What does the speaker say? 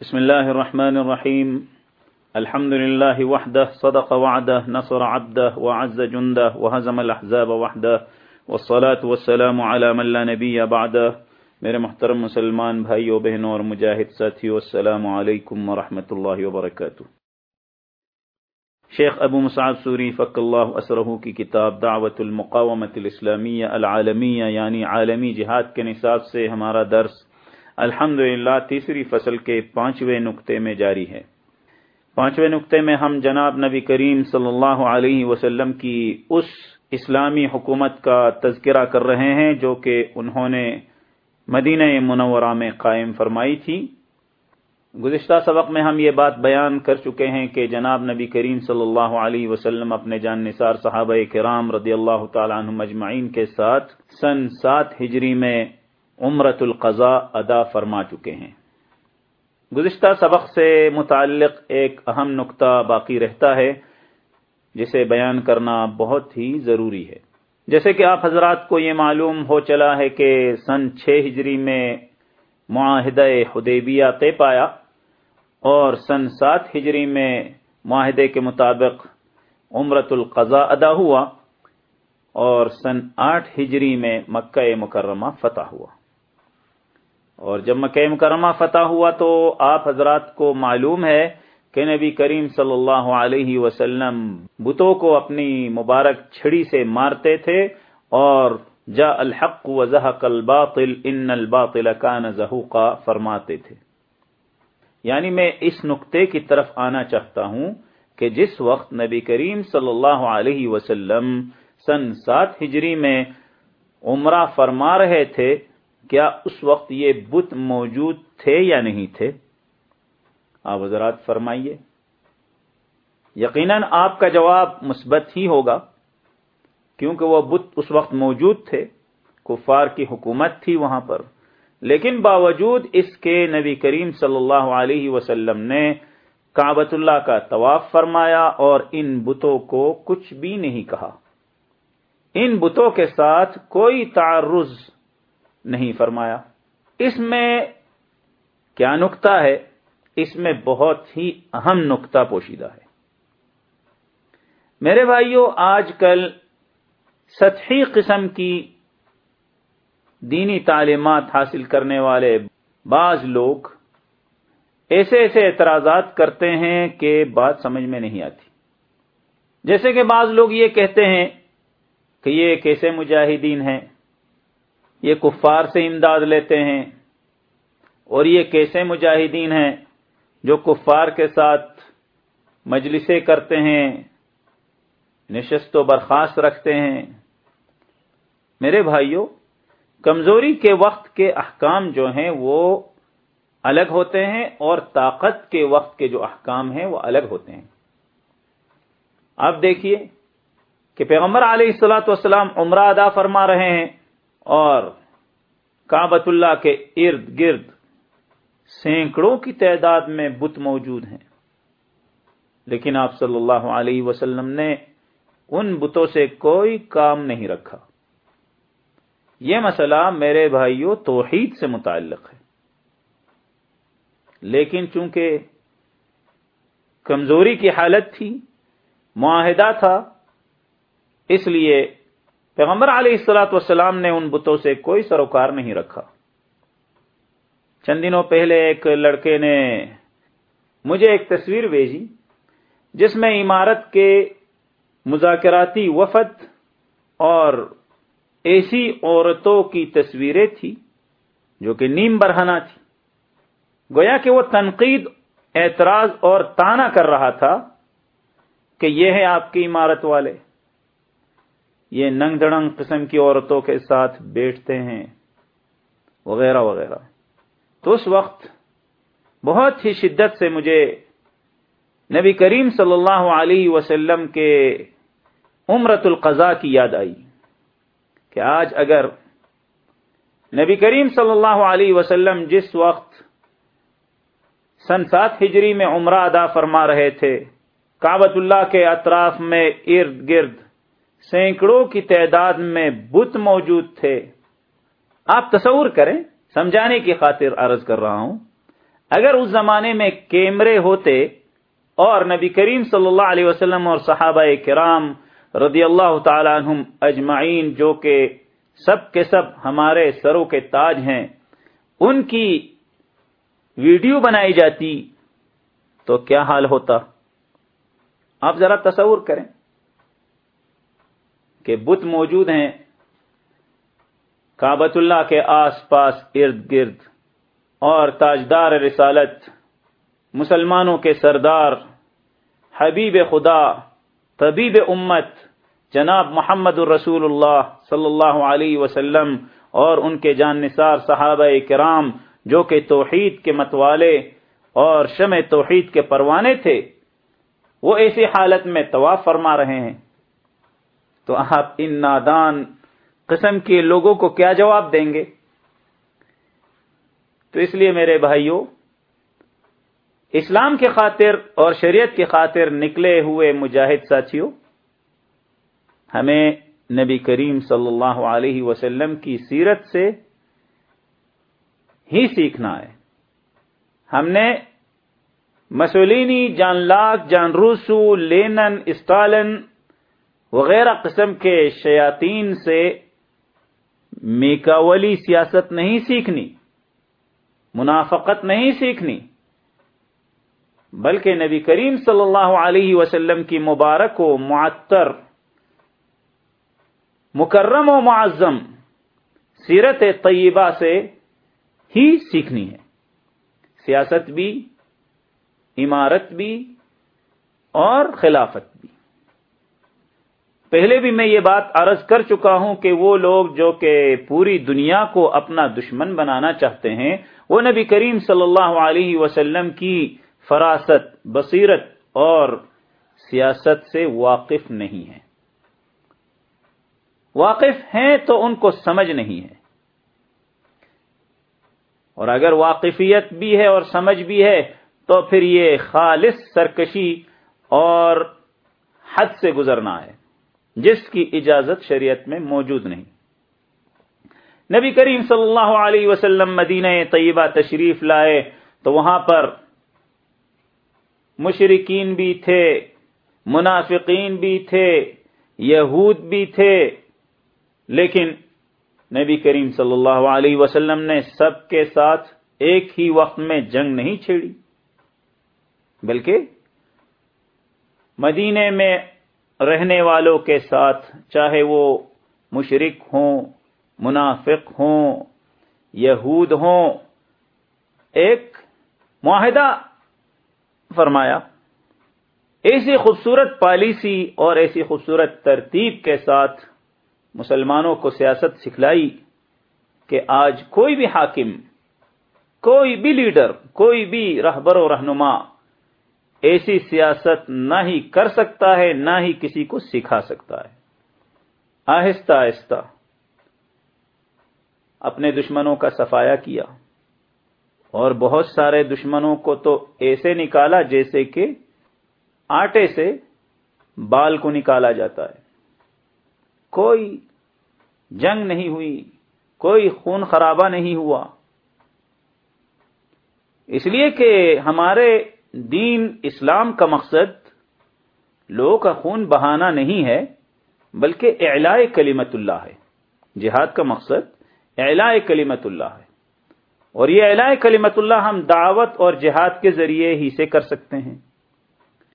بسم الله الرحمن الرحيم الحمد لله وحده صدق وعده نصر عبده وعز جنده وهزم الأحزاب وحده والصلاة والسلام على من لا نبي بعده میرے محترم مسلمان بھائیو، بہنوں اور مجاہد ساتھیو، السلام علیکم ورحمۃ اللہ وبرکاتہ۔ شیخ ابو مصعب سوری فق اللہ اسرہ کی کتاب دعوت المقامت الاسلامیہ العالمیہ یعنی عالمی جہاد کے نصاب سے ہمارا درس الحمد تیسری فصل کے پانچویں نقطے میں جاری ہے۔ پانچویں نقطے میں ہم جناب نبی کریم صلی اللہ علیہ وسلم کی اس اسلامی حکومت کا تذکرہ کر رہے ہیں جو کہ انہوں نے مدینہ منورہ میں قائم فرمائی تھی۔ گزشتہ سبق میں ہم یہ بات بیان کر چکے ہیں کہ جناب نبی کریم صلی اللہ علیہ وسلم اپنے جان نثار صحابہ کرام رضی اللہ تعالیٰ عنہ مجمعین کے ساتھ سن سات ہجری میں عمرت القضاء ادا فرما چکے ہیں۔ گزشتہ سبق سے متعلق ایک اہم نقطہ باقی رہتا ہے، جسے بیان کرنا بہت ہی ضروری ہے۔ جیسے کہ آپ حضرات کو یہ معلوم ہو چلا ہے کہ سن چھ ہجری میں معاہدہ حدیبیہ طے پایا اور سن سات ہجری میں معاہدے کے مطابق عمرت القضاء ادا ہوا اور سن آٹھ ہجری میں مکہ مکرمہ فتح ہوا۔ اور جب مکہ مکرمہ فتح ہوا تو آپ حضرات کو معلوم ہے کہ نبی کریم صلی اللہ علیہ وسلم بتوں کو اپنی مبارک چھڑی سے مارتے تھے اور جا الحق و زحق الباطل ان الباطل کان زہوقا فرماتے تھے۔ یعنی میں اس نقطے کی طرف آنا چاہتا ہوں کہ جس وقت نبی کریم صلی اللہ علیہ وسلم سن سات ہجری میں عمرہ فرما رہے تھے کیا اس وقت یہ بت موجود تھے یا نہیں تھے؟ آپ حضرات فرمائیے۔ یقیناً آپ کا جواب مثبت ہی ہوگا، کیونکہ وہ بت اس وقت موجود تھے، کفار کی حکومت تھی وہاں پر۔ لیکن باوجود اس کے نبی کریم صلی اللہ علیہ وسلم نے کابت اللہ کا طواف فرمایا اور ان بتوں کو کچھ بھی نہیں کہا۔ ان بتوں کے ساتھ کوئی تعرض نہیں فرمایا۔ اس میں کیا نقطہ ہے؟ اس میں بہت ہی اہم نقطہ پوشیدہ ہے۔ میرے بھائیوں آج کل سطحی قسم کی دینی تعلیمات حاصل کرنے والے بعض لوگ ایسے ایسے اعتراضات کرتے ہیں کہ بات سمجھ میں نہیں آتی۔ جیسے کہ بعض لوگ یہ کہتے ہیں کہ یہ کیسے مجاہدین ہیں یہ کفار سے امداد لیتے ہیں اور یہ کیسے مجاہدین ہیں جو کفار کے ساتھ مجلسیں کرتے ہیں، نشست و برخاست رکھتے ہیں۔ میرے بھائیوں کمزوری کے وقت کے احکام جو ہیں وہ الگ ہوتے ہیں اور طاقت کے وقت کے جو احکام ہیں وہ الگ ہوتے ہیں۔ آپ دیکھیے کہ پیغمبر علیہ السلاۃ والسلام عمرہ ادا فرما رہے ہیں۔ اور کابت اللہ کے ارد گرد سینکڑوں کی تعداد میں بت موجود ہیں۔ لیکن آپ صلی اللہ علیہ وسلم نے ان بتوں سے کوئی کام نہیں رکھا۔ یہ مسئلہ میرے بھائیوں توحید سے متعلق ہے۔ لیکن چونکہ کمزوری کی حالت تھی، معاہدہ تھا، اس لیے پیغمبر علیہ السلاۃ والسلام نے ان بتوں سے کوئی سروکار نہیں رکھا۔ چند دنوں پہلے ایک لڑکے نے مجھے ایک تصویر بھیجی، جس میں عمارت کے مذاکراتی وفد اور ایسی عورتوں کی تصویریں تھی جو کہ نیم برہنا تھی گویا کہ وہ تنقید، اعتراض اور تانا کر رہا تھا کہ یہ ہے آپ کی عمارت والے۔ یہ ننگ دڑنگ قسم کی عورتوں کے ساتھ بیٹھتے ہیں، وغیرہ وغیرہ۔ تو اس وقت بہت ہی شدت سے مجھے نبی کریم صلی اللہ علیہ وسلم کے عمرت القضاء کی یاد آئی کہ آج اگر نبی کریم صلی اللہ علیہ وسلم جس وقت سن سات ہجری میں عمرہ ادا فرما رہے تھے کابت اللہ کے اطراف میں ارد گرد سینکڑوں کی تعداد میں بت موجود تھے۔ آپ تصور کریں، سمجھانے کی خاطر عرض کر رہا ہوں، اگر اس زمانے میں کیمرے ہوتے اور نبی کریم صلی اللہ علیہ وسلم اور صحابہ کرام رضی اللہ تعالی عنہم اجمعین، جو کہ سب کے سب ہمارے سروں کے تاج ہیں، ان کی ویڈیو بنائی جاتی تو کیا حال ہوتا؟ آپ ذرا تصور کریں۔ کہ بت موجود ہیں کابت اللہ کے آس پاس ارد گرد اور تاجدار رسالت، مسلمانوں کے سردار، حبیب خدا، طبیب امت، جناب محمد الرسول اللہ صلی اللہ علیہ وسلم اور ان کے جان نثار صحابہ کرام جو کہ توحید کے متوالے اور شم توحید کے پروانے تھے، وہ ایسی حالت میں طواف فرما رہے ہیں۔ تو آپ ان نادان قسم کے لوگوں کو کیا جواب دیں گے؟ تو اس لیے میرے بھائیوں اسلام کے خاطر اور شریعت کی خاطر نکلے ہوئے مجاہد ساتھیوں ہمیں نبی کریم صلی اللہ علیہ وسلم کی سیرت سے ہی سیکھنا ہے۔ ہم نے Mussolini, John Locke, Jean Rousseau, Lenin, Stalin وغیرہ قسم کے شیاطین سے میکاولی سیاست نہیں سیکھنی، منافقت نہیں سیکھنی، بلکہ نبی کریم صلی اللہ علیہ وسلم کی مبارک و معطر، مکرم و معظم سیرت طیبہ سے ہی سیکھنی ہے۔ سیاست بھی، عمارت بھی اور خلافت بھی۔ پہلے بھی میں یہ بات عرض کر چکا ہوں کہ وہ لوگ جو کہ پوری دنیا کو اپنا دشمن بنانا چاہتے ہیں، وہ نبی کریم صلی اللہ علیہ وسلم کی فراست، بصیرت اور سیاست سے واقف نہیں ہے واقف ہیں تو ان کو سمجھ نہیں ہے۔ اور اگر واقفیت بھی ہے اور سمجھ بھی ہے، تو پھر یہ خالص سرکشی اور حد سے گزرنا ہے۔ جس کی اجازت شریعت میں موجود نہیں۔ نبی کریم صلی اللہ علیہ وسلم مدینہ طیبہ تشریف لائے تو وہاں پر مشرقین بھی تھے، منافقین بھی تھے، یہود بھی تھے، لیکن نبی کریم صلی اللہ علیہ وسلم نے سب کے ساتھ ایک ہی وقت میں جنگ نہیں چھیڑی، بلکہ مدینے میں رہنے والوں کے ساتھ، چاہے وہ مشرق ہوں، منافق ہوں، یہود ہوں، ایک معاہدہ فرمایا۔ ایسی خوبصورت پالیسی اور ایسی خوبصورت ترتیب کے ساتھ مسلمانوں کو سیاست سکھلائی کہ آج کوئی بھی حاکم، کوئی بھی لیڈر، کوئی بھی رہبر و رہنما ایسی سیاست نہ ہی کر سکتا ہے، نہ ہی کسی کو سکھا سکتا ہے۔ آہستہ آہستہ اپنے دشمنوں کا صفایا کیا۔ اور بہت سارے دشمنوں کو تو ایسے نکالا جیسے کہ آٹے سے بال کو نکالا جاتا ہے۔ کوئی جنگ نہیں ہوئی، کوئی خون خرابہ نہیں ہوا۔ اس لیے کہ ہمارے دین اسلام کا مقصد لوگوں کا خون بہانا نہیں ہے، بلکہ اعلاء کلیمت اللہ ہے۔ جہاد کا مقصد اعلاء کلیمت اللہ ہے۔ اور یہ اعلاء کلیمت اللہ ہم دعوت اور جہاد کے ذریعے ہی سے کر سکتے ہیں۔